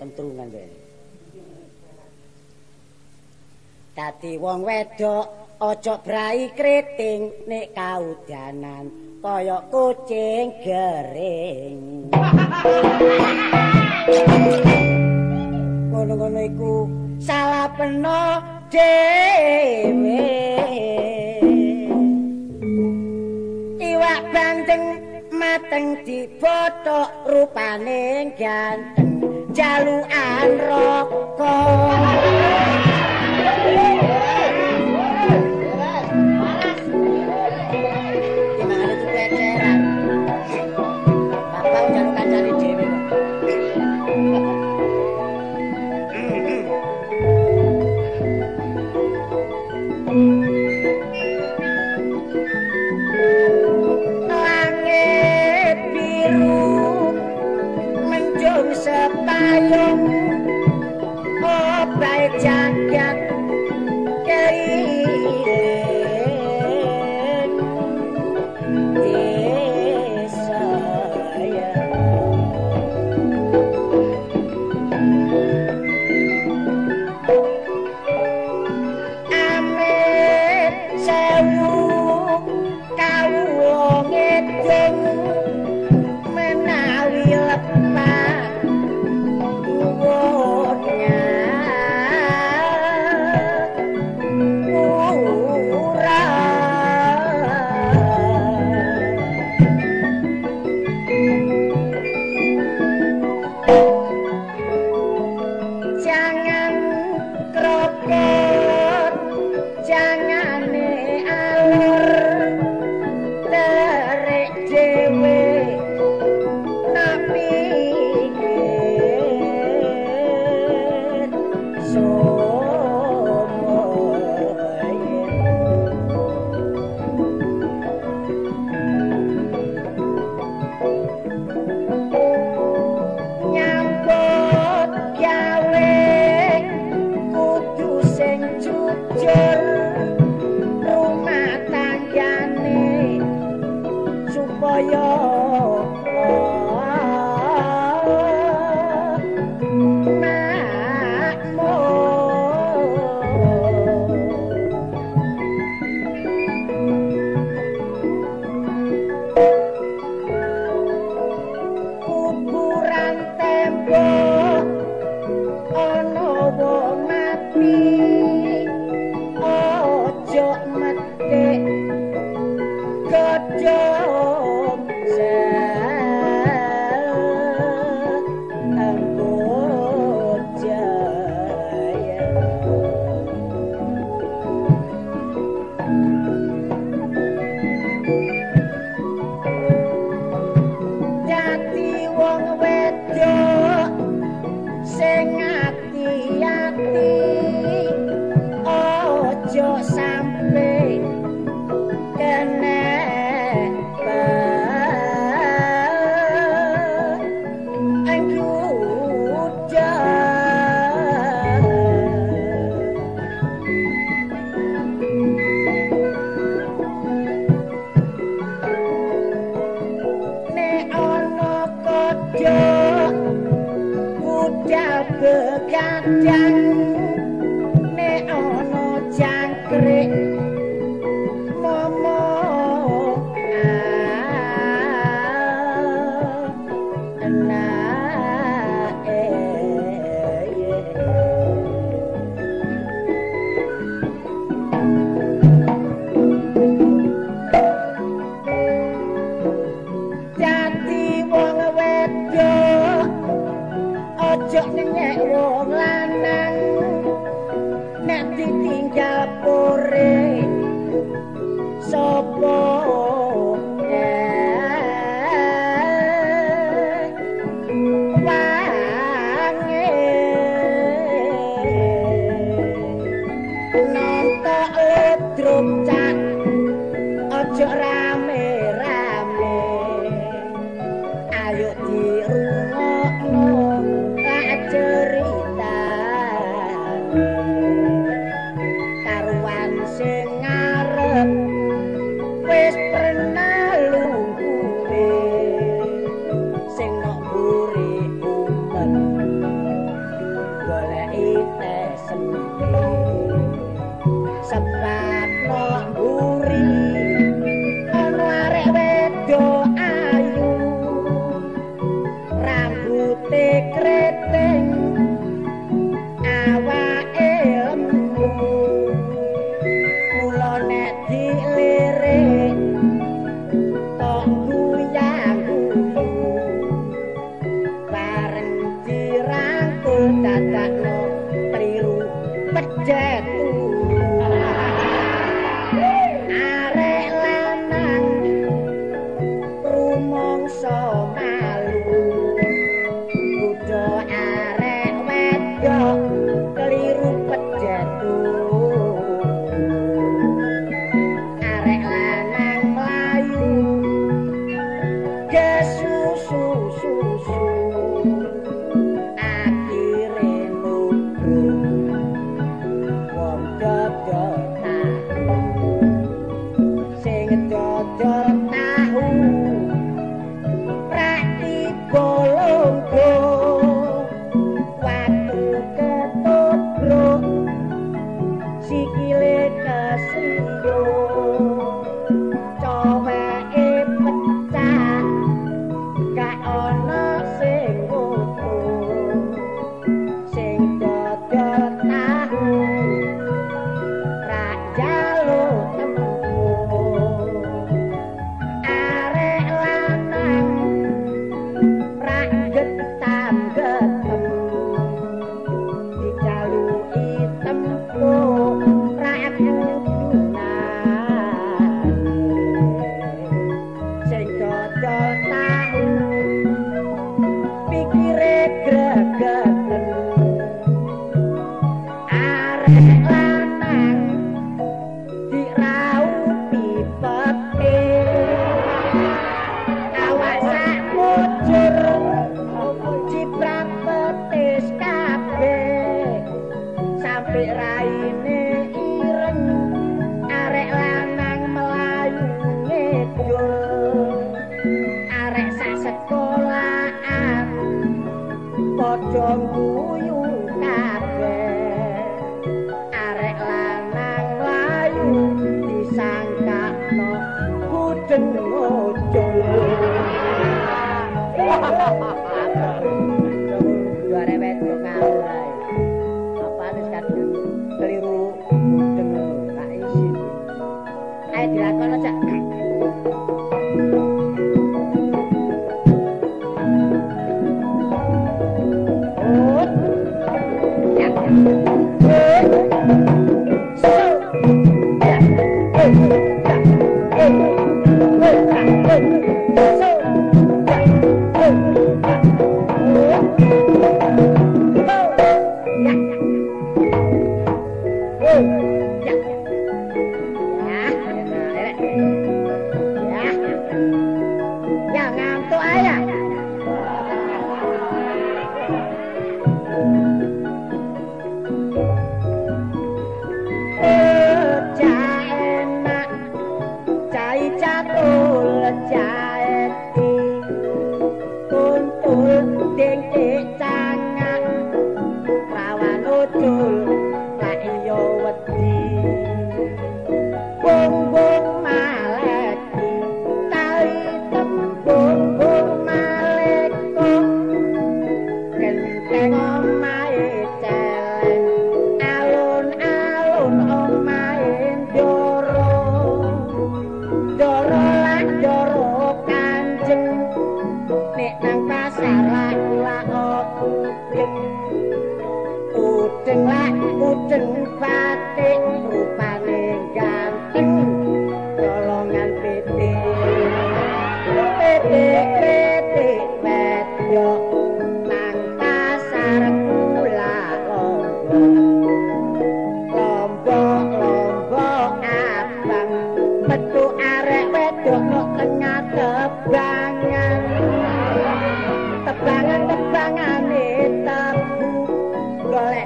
kentrungan kene. Dadi wong wedok aja brai kriting nek kaudanan kaya kucing gering. Ngono-ngono iku salah peno dhewe. Iwak bandeng mateng dibothok rupane ganteng. jalukan rokok.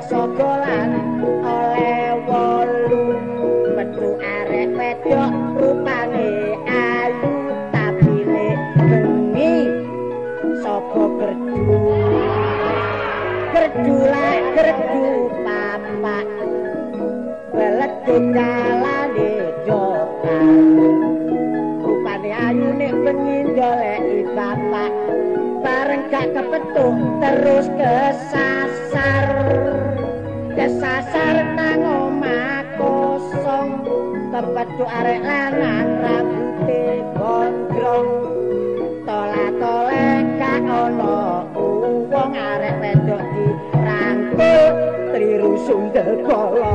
sokolan oleh wolu metu arek wedok rupane ayu tapi lek bengi sapa gerdu. Gerdu lek gerdu papak. Welet dalane yo rupane ayune bengi ndoleki bapak. Bareng gak kepetuh terus ke pacu arek lanang rambuté gondrong tola-tola kang ana wong arek wedok dirangkul triru sundel kala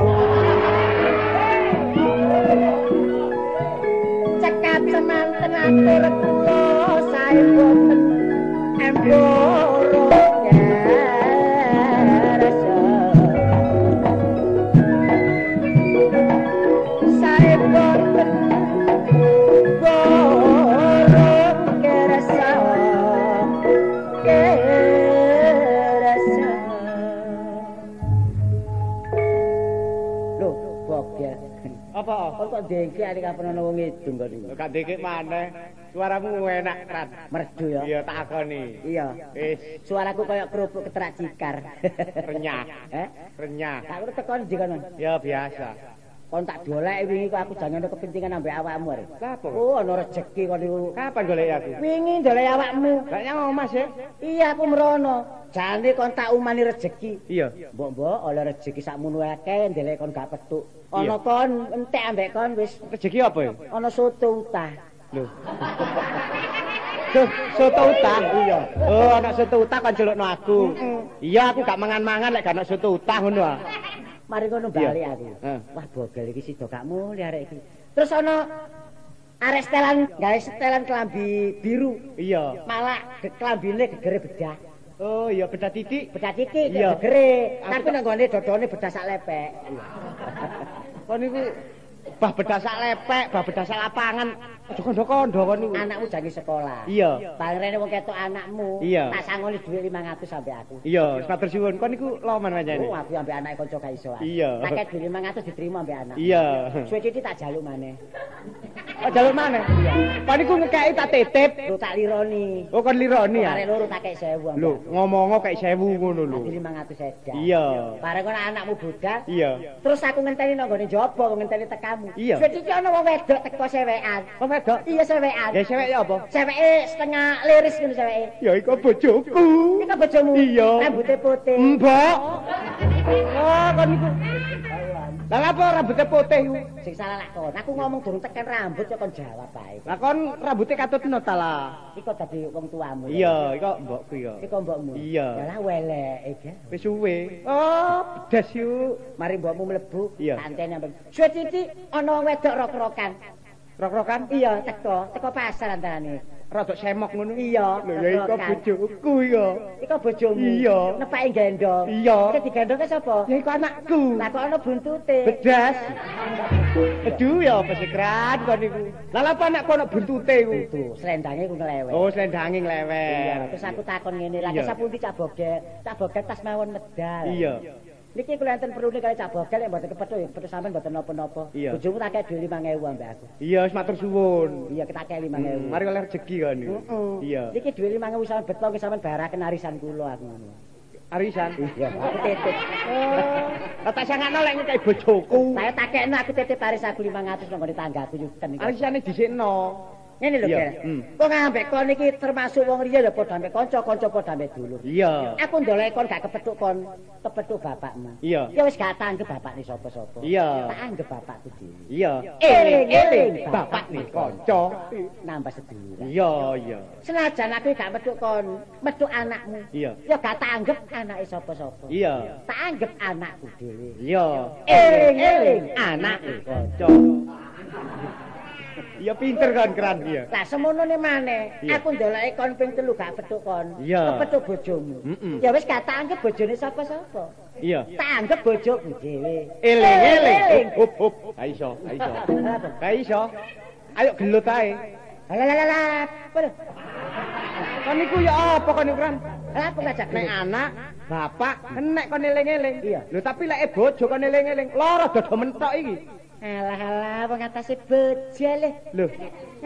cekap semanten atur kula sae boten emboro. kok dengke arek kapanono wong edung kok iki. Kok dengke maneh. Suaramu enak kan. Merdu ya. Iya takoni. Iya. Wis. Suaraku koyo kerupuk keterak cikar. Renyah. Eh? Renyah. Tak teko ndi kono? Ya biasa. Kon tak doleki wingi kok aku jangan ada kepentingan ambek awakmu are. Lah apa? Oh, ana rejeki kon niku. Kapan golek aku? Wingi doleki awakmu. Gak nyang Mas ya? Iya, aku merono. Jane kon tak umani rejeki. Iya. Mbok-mbok oleh rejeki sakmono akeh ndelek kon gak petuk. Ana kon entek ambek kon wis Rezeki apa ya? ana soto utah. Lho. So, soto utah. Iya. Oh, anak soto utah kan celukno aku. Iya, aku gak mangan-mangan lek gak anak soto utah ngono ah. Mari ngono bali aku. Heeh. Wah, bogel iki sida gak mulih arek iki. Terus ana arek setelan gawe setelan kelambi biru. Iya. Malah kelambine gegere bedah. Oh, iya beda titik. Bedah titik gegere. Tapi nang gone dodone bedah sak lepek. Kon niku bah bedasak lepek, bah bedasak lapangan. Aja kondo-kondo kon niku. Anakmu jange sekolah. Iya. Pangrene wong ketok anakmu. Iya. Tak sangoni dhuwit 500 sampe aku. Iya, matur suwun. Kon niku loman Oh, pancene. aku ambek anake kanca gak iso. ah. Iya. Tak dhuwit 500 diterima ambek anak. Iya. Suwe titik tak jaluk maneh. Oh, jaluk maneh. Iya. Kon niku ngekeki tak titip. Lu tak lironi. Oh, kon lironi ya. Arek loro tak kei 1000 ambek. Lho, aku. ngomong kayak sewu ngono lho. Adi 500 edan. Iya. Bareng ana anakmu budal. Iya. Terus aku ngenteni nang gone jaba, ngenteni tekamu. Iya. Titik ana wong wedok teko sewekan. Kok wedok? Iya sewekan. Ya cewek ya apa? Seweke setengah liris ngono seweke. Ya iku bojoku. Kan bojomu. Iya. Rambutnya putih. Mbok. Oh, kon niku. Lah apa rambutnya putih ku? Sing salah lak kon. Aku ngomong durung tekan rambut ya kon jawab bae. Lah kon rambutnya katut ta lah. Iku dadi wong tuamu. Iya, iku mbokku ya. Iku mbokmu. Iya. Yalah welek iki. Wis suwe. Oh, pedas yuk. Mari mbokmu mlebu, Iya. tantene ambek. Suwe titik ana wedok rok-rokan. Rok-rokan Iya, teko, teko pasar antarane. rada semok ngono. Iya, Lho ya iku bojoku ya. Iku bojomu. Iya. Nepake gendong. Iya. Iki digendongke sapa? Ya iku anakku. Lah kok ana buntute. Bedas. Aduh ya apa sih kran kon niku. Lah lha apa anakku ana buntute iku? Tuh, slendange ku ngelewek. Oh, slendange Iya, nglewet. terus aku takon ngene, lah Iya. sapundi cak bogel? Cak bogel tas mawon medal. Iya. Niki kula enten perlu kali cak bogel yang mboten kepethuk, kepethuk sampean mboten napa-napa. Bojomu tak kei dhuwit 5000 ambek aku. Iya, wis matur suwun. Iya, kita kei 5000. Hmm, Mari oleh rezeki kan niku. Iya. Niki dhuwit 5000 sampean beto ki sampean baraken arisan kula aku ngono. Arisan. Iya, aku titip. Lah tak sangakno lek ngekei bojoku. Saya takekno aku titip aris aku 500 nang tanggaku yo ten iki. Arisane dhisikno. Ngene lho, Gel. hmm. Wong ambek kon iki termasuk wong riya ya padha ambek kanca, kanca padha ambek dulur. Iya. Aku ndolek kon gak kepethuk kon, kepethuk bapakmu. Iya. Ya wis gak tanggep bapak ni sapa-sapa. Iya. Tak anggap bapakku dhewe. Iya. Eling-eling bapak nih kanca. Nambah sedulur. Iya, iya. Senajan aku gak metuk kon, metuk anakmu. Iya. Ya gak tak anggap anake sapa-sapa. Iya. Tak anggap anakku dhewe. Iya. Eling-eling anak kanca. Iya pinter kan keran iya. Lah semono ne maneh, aku ndoleki kon ping telu gak petuk kon. Kepethuk bojomu. Ya wis gak tak anggap bojone sapa-sapa. Iya. Tak anggap bojoku dhewe. Eling-eling. Hop hop. Ha iso, ha iso. Ha iso. Ayo gelut ae. Lah lho? Kon niku ya apa kon kan? Lah apa ngajak Nek nek anak, bapak, enek kon eling-eling. Iya. Lho tapi lek bojo kon eling-eling, lara dodo mentok iki. Alah alah wong atase bojel. e. Lho,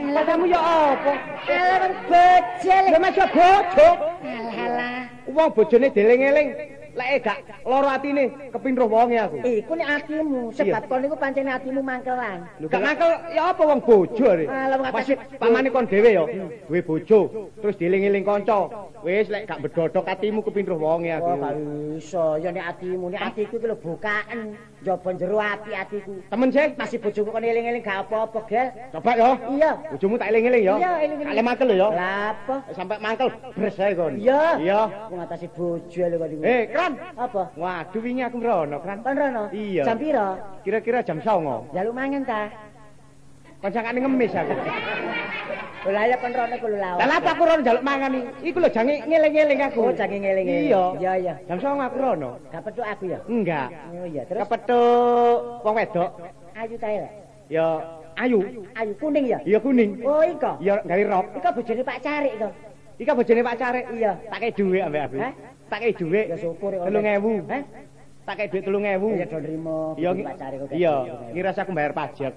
lah kamu ya apa? Alah wong bojel. Lho masa bojo. Alah alah. Wong bojone deling-eling, lek gak lara atine kepinruh wonge aku. Iku nek atimu, sebab kon niku pancen atimu mangkelan. Gak mangkel ya apa wong bojo are? Alah, Masih pamane kon dhewe ya, duwe bojo, terus dieling-eling kanca. Wis lek gak bedodok atimu kepinruh wonge aku. Oh, gak iso. Ya nek atimu, nek atiku iki lho bukaan. Njaba jero ati atiku. Temen sih, Masih bojoku kon eling-eling gak apa-apa, Gel. coba ya. Iya. Bojomu tak eling-eling ya. Iya, eling-eling. Ale mangkel ya. Lah apa? Sampai mangkel bres ae kon. Iya. Iya. Aku ngatasi bojo lho kok niku. Eh, Kran. Apa? Waduh wingi aku mrono, Kran. Kon rono? Iya. Jam piro? Kira-kira jam 09.00. Jaluk mangan ta? Kancane ngemis aku. Lah ya kon rono kulo lawan. Lah apa aku rono njaluk mangan iki? Iku lho jange ngeling-eling aku. Oh, jange ngeling. Iya. Iya, iya. Jam 09.00 aku rono. Gak petuk aku ya. Enggak. Oh iya, terus Kepethuk wong wedok. ayu ta ya? Ya ayu. Ayu kuning ya? Iya kuning. Oh, iko. Ya gawe rok. Iko bojone Pak Carik iko. Iki bojone Pak Carek. Iya. Tak kei dhuwit ambek aku. Hah? Tak kei dhuwit. Ya syukur ya. 3000. Hah? Tak kei dhuwit 3000. Ya do nrimo Pak Carik kok. iya, ngira aku bayar pajak.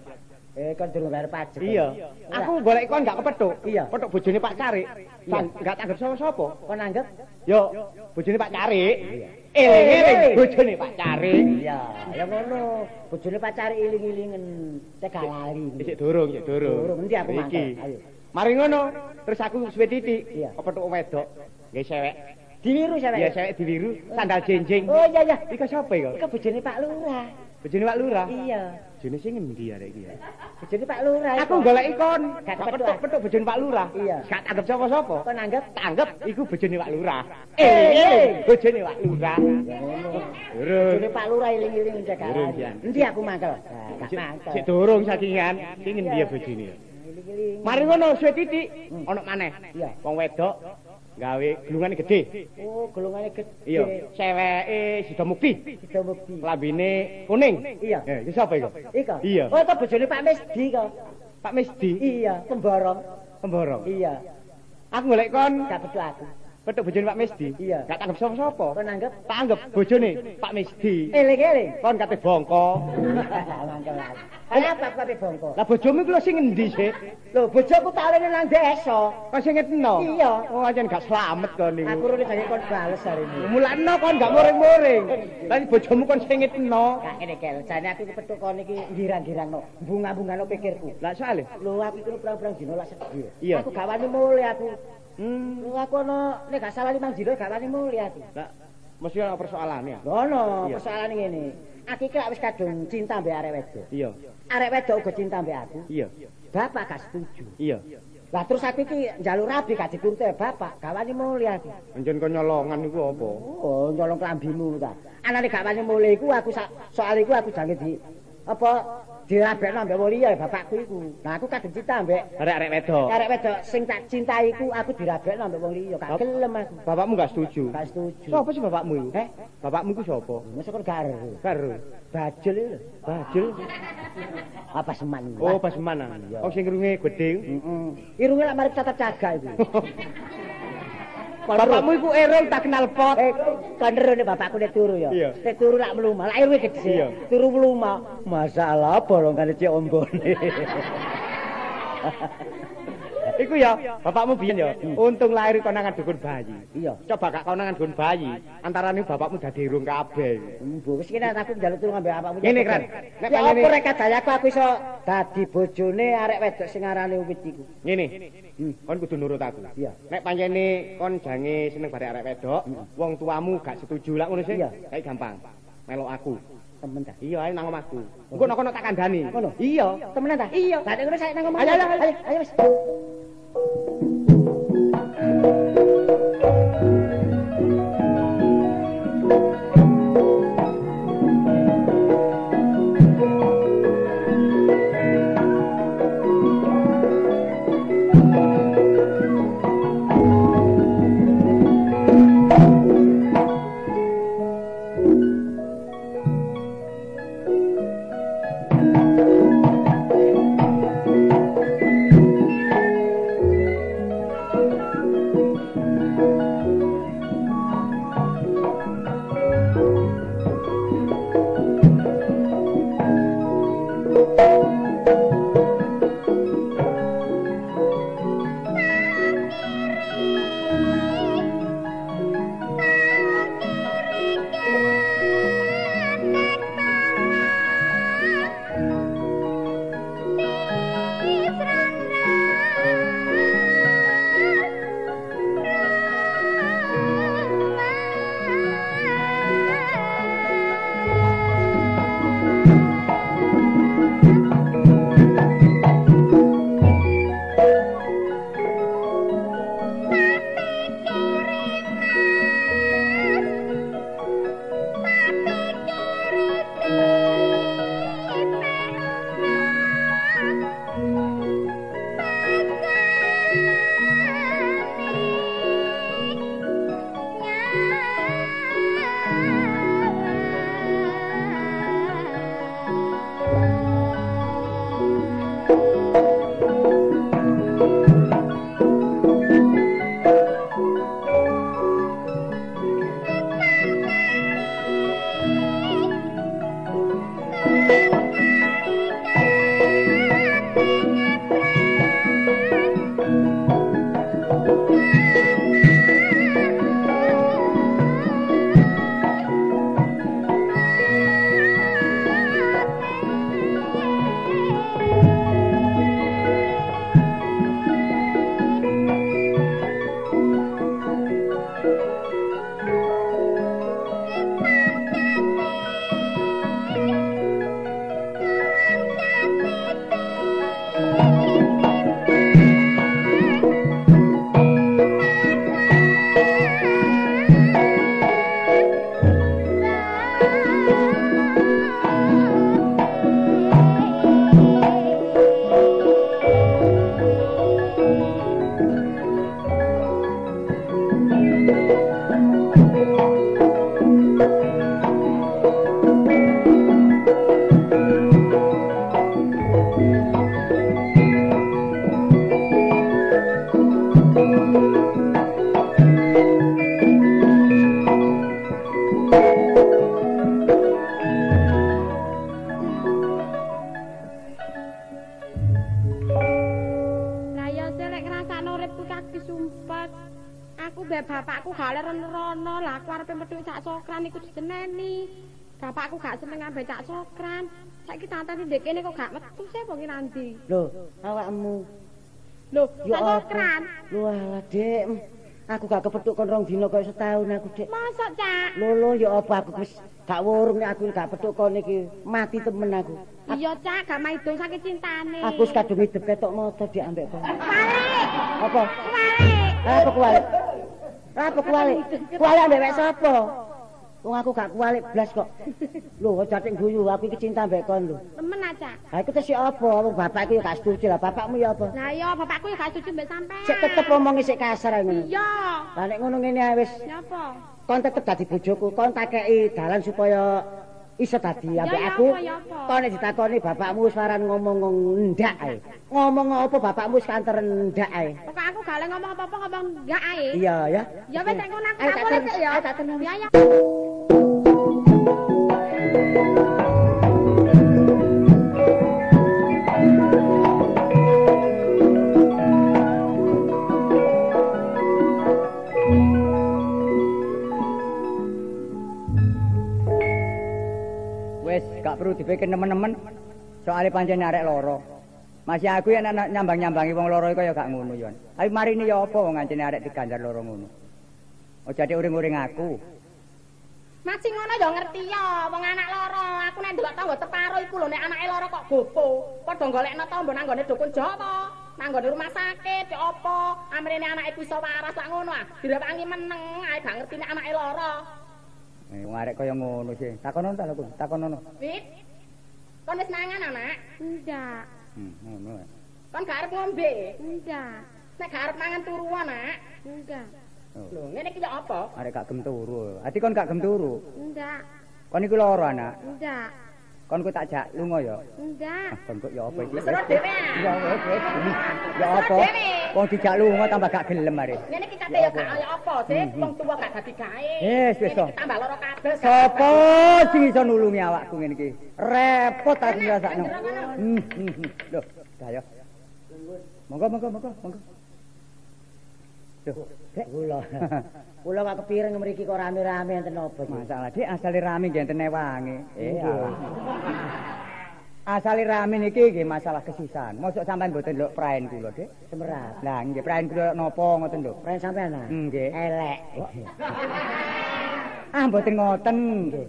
Eh kon durung bayar pajak. Iya. Aku golek kon gak kepethuk. Iya. Pethuk bojone Pak Carik. Iya. Gak tanggap sapa-sapa. Kon anggap Yo, bojone Pak Carik. Eling-eling bojone Pak Carik. Iya, ya ngono. Bojone pacari iling-ilingen cek gak lali. Isik durung, isik durung. Durung, endi aku Iki. mangkel? Ayo. Mari ngono, terus aku suwe titik. Iya. Kepethuk wedok. Nggih cewek. Diwiru sampe. Iya, cewek diwiru, sandal jenjing. Oh iya iya. Iku sapa iku? Iku bojone Pak Lurah. Bojone Pak Lurah. Iya. Bojone sing endi arek iki? ya? Bojone Pak Lurah. Aku iku. golek kon. Pethuk-pethuk bojone Pak Lurah. Iya. Gak tanggap sapa-sapa. Kon anggap Tanggap iku bojone Pak Lurah. Eh, Eling-eling bojone Pak Lurah. Bojone Pak Lurah iling-iling. Jan. Endi aku mangkel? Gak mangkel. Sik durung sakingan. Sing endi ya bojone? Mari ngono suwe titik. Ono maneh. Iya. Wong wedok gawe glungane gede. Oh, golongane gede. Iya, ceweke sida mukti. Kita bukti. Lambene kuning. Iya. Eh, iki sapa iku? Iko. Iya. Oh, itu bojone Pak Mesdi kok. Pak Mesdi. Iya, pemborong. Pemborong. Iya, Aku golek kon gak aku. Petuk bojone Pak Mesdi. Iya. Gak tanggap sapa-sapa. Kon anggap Tak anggap bojone Pak Mesdi. eling-eling. Kon kate bongko. Kenapa aku ape bongko? Lah bojomu iku lho sing endi sih? Lho, bojoku talene nang desa. Kon sing ngetno. Iya. Oh, ancen gak slamet kon niku. Aku rene jange kon bales hari ini. Mulane kon gak muring-muring. Lah bojomu kon sing ngetno. Gak kene kel, jane aku kepethuk kon iki girang-girangno, bunga-bungano pikirku. Lah soalé Lho, aku iki perang-perang dino lak sedih. Iya. Aku gak wani mulih aku. Hmm. Aku ono nek gak salah limang dino gak wani mulih aku. Lah mesti ana persoalan ya. Ngono, Iya. persoalan ngene. Aku iki lak wis kadung cinta mbek arek wedok. Iya. Arek wedok uga cinta mbek aku. Iya. Bapak gak setuju. Iya. Lah terus aku iki njaluk rabi gak dituruti bapak, gak wani mulih aku. Anjen kon nyolongan niku apa? Oh, nyolong klambimu ta. Anane gak wani mulih iku aku soal iku aku jange di apa dirabekno mbek wong liya bapakku iku. Nah aku kadung cinta mbek Arek-arek wedok. arek wedok sing tak cintai iku aku dirabekno mbek wong liya, gak Bap- gelem aku. Bapakmu gak setuju. Gak setuju. Sopo sih bapakmu iku? Eh, Bapakmu iku sapa? masa kon gak ero. Karo Bajul lho. Bajul. Apa seman? Oh, pas? Iya. Oh, sing irunge gedhe. Heeh. Irunge lak mari tetep jaga iku. Bapakmu iku erol tak kenal pot. Eh, kandrone bapakku nek turu ya. Nek turu lak mlumah, lak irunge gedhe. Turu mlumah. Masalah bolongane cek ombone. Iku ya, bapakmu biyen ya. Untung lahir konangan dukun bayi. Iya. Coba gak konangan dukun bayi, antarane bapakmu dadi irung kabeh. Mbok wis kene aku njaluk turu ngambek bapakmu. Ngene, Kran. Nek panjene- apa rek kadayaku aku iso dadi bojone arek wedok sing arane Uwit iku. Ngene. Hmm. Kon kudu nurut aku. Iya. Nek pancene kon jange seneng barek arek wedok, wong tuamu gak setuju lak ngono sih. Iya. Kayak gampang. Melok aku. Temen ta. Iya, ayo nang omahku. Engko nek kono tak kandhani. Ngono? Iya. Temenan ta? Iya. Lah nek ngono saya nang ngomong. Ayo, ayo, ayo. ayo, ayo wis. Gak rono-rono, lah aku arep metu sak sokran iku diseneni. Bapakku gak seneng ambek cak sokran. Saiki tantane ndek kene kok gak metu sih apa ki nanti. Lho, awakmu. Lho, Yo sak sokran. Lho alah, Dik. Aku gak kepethuk kon rong dina kaya setahun aku, Dik. Mosok, Cak? Lho lho ya apa aku wis gak wurung nek aku gak petuk kon iki. Mati temen aku. Iya, Cak, gak maidong saking cintane. Aku wis kadung hidup ketok moto dik ambek kon. Balik. Apa? Balik. Apa kualik? Apa kualik? Kualik ambek sapa? Wong aku gak kualik blas kok. Lho, jatik guyu aku iki cinta ambek kon lho. Temen aja. Ha iku terus ya apa? Wong bapakku ya gak setuju lah. Bapakmu ya apa? Lah iya, bapakku ya gak setuju mbek sampean. Sik tetep omongi sik kasar ngono. Iya. Lah nek ngono ngene wis Nyapa? kon tetep dadi bojoku, kon tak kei dalan supaya iso dadi ambek aku. apa, nek ditakoni bapakmu wis waran ngomong ndak ae. Ngomong apa bapakmu wis kantor ndak ae. Pokok aku gak oleh ngomong apa-apa ngomong enggak ae. Iya ya. Ya wis nek ngono aku tak tak boleh ya. tak tenang. Ya ya. Perlu dipikir nemen-nemen. Soale pancen arek loro. Masih aku yang anak nyambang-nyambangi wong loro iku ya gak ngono yo. Ayo mari ini ya apa wong ngancene arek diganjar loro ngono. Ojo ade uring-uring aku. Masih ngono ya ngerti ya, wong anak loro. Aku nek ndelok tangga separo iku lho nek anake loro kok gopo. Padha golekno tombo nang gone dukun Jawa. Nang gone rumah sakit ya apa? Amrene anake iso waras lak ngono ah. Direwangi meneng, ae gak ngerti nek anake loro. Eh, wong arek kaya ngono sih. Takono ta lho, takono. Wit. Kon wis mangan anak? Enggak. Hmm, ngono. Kon gak arep ngombe? Enggak, Nek gak arep mangan turu anak? enggak, Oh. Lho, ngene iki ya apa? Arek gak gem turu. Ati kon gak gem turu. enggak, Kon iku loro anak. enggak, Kon ku tak jak lunga ya. enggak. Kon kok ya apa iki? Wis ora dhewe ah. Ya wis wis. Ya Wis apa? Wong dijak lunga tambah gak gelem arek. Ngene iki kate ya gak kaya apa sih? Wong tuwa gak dadi gawe. Wis, iki tambah loro kabeh. gak Sopo sing iso nulungi awakku ngene iki? Repot aku ngrasakno. Hmm. Loh, dah ya. Monggo, monggo, monggo, monggo. Loh, Dek. Kula. Kula kok kepireng mriki kok rame-rame enten apa iki? Masalah Dik asale rame nggih enten wangi. Eh. Asale rame niki nggih masalah kesisan. Mosok sampean mboten lho praen kula, Dik? Semerat. Lah nggih praen kula napa ngoten lho. Pren sampean ah? Nggih. Elek. Ah mboten ngoten.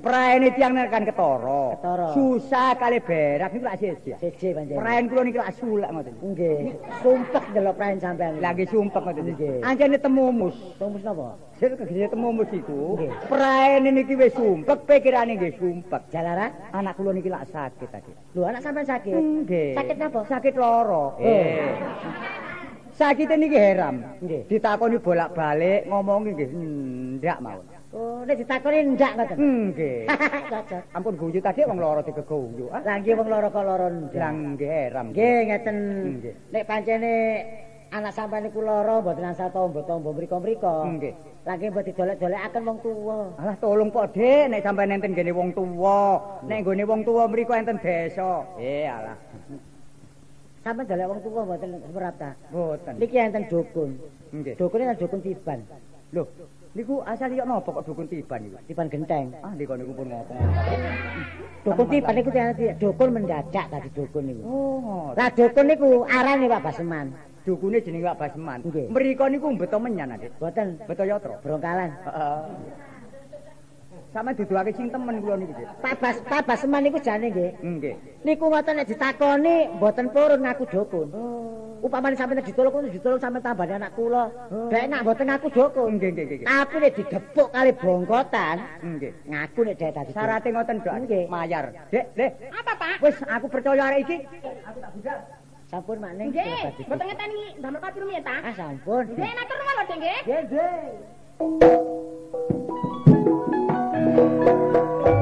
Praene tiyang nek kan ketara. Susah kali berak niku lak siji. Siji panjenengan. Praen kula niki lak sulak ngoten. Nggih. Sumpek delok pren sampean. Lagi sumpek ngoten Nggih. Anjene temumus. Tumus napa? Sing kegene temumus iku. Nggih. Praene niki wis sumpek, pikirane nggih sumpek. Jalaran? Anak kula niki lak sakit tadi. Lho anak sampean sakit. Nggih. Sakit napa? Sakit loro. Eh. Sakit niki heram. Nggih. Ditakoni bolak-balik ngomongi nggih ndak mawon. Oh, nek ditakoni ndak ngoten. Nggih. Cocok. Ampun guyu tadi wong loro digeguyu. Ah. Lah nggih wong loro kok loro ndak. Lah nggih heram. Nggih ngeten. Nek pancene anak sampean niku lara mboten asal tombo-tombo mriko-mriko. Nggih. Lagi mbok didolek-dolekaken wong tuwa. Alah tolong Pak Dik, nek sampean enten gene wong tuwa, nek nggone wong tuwa mriku enten desa. Eh alah. Sampeyan dolek wong tuwa mboten semerap ta. Mboten. Niki enten dukun. Nggih. Dukune enten dukun tiban. Lho, niku asal yo napa kok dukun tiban niku? Tiban genteng. Ah niku niku pun ngopo. Dukun tiban niku dukun mendadak tadi dukun niku. Oh, Lah dukun niku arane Pak Baseman. dukune jenenge Pak. Nggih. Mriko niku mbeto menyan, Adik. Mboten Beto yatra. brongkalan. Heeh. Sama duduake sing temen kula niku, Dik. Pak Bas Pak Baseman niku jane nggih. Nggih. Niku ngoten nek ditakoni mboten purun ngaku dukun. Upamane sampeyan ditolong kuwi ditolong sampeyan tambani anak kula. Dek nak mboten ngaku dukun. Nggih, nggih, nggih. Tapi nek digepuk kali bongkotan, Nggih. ngaku nek dek tadi. Syarate ngoten, Dok. Nggih. Mayar. Dek, Dek. Apa, Pak? Wis aku percaya arek iki. Sampun mak ning. Nggih, mboten ngeteni damel kopi rumiyin ta? Ah sampun. Nggih, matur nuwun lho, nggih. Nggih, nggih. Thank you.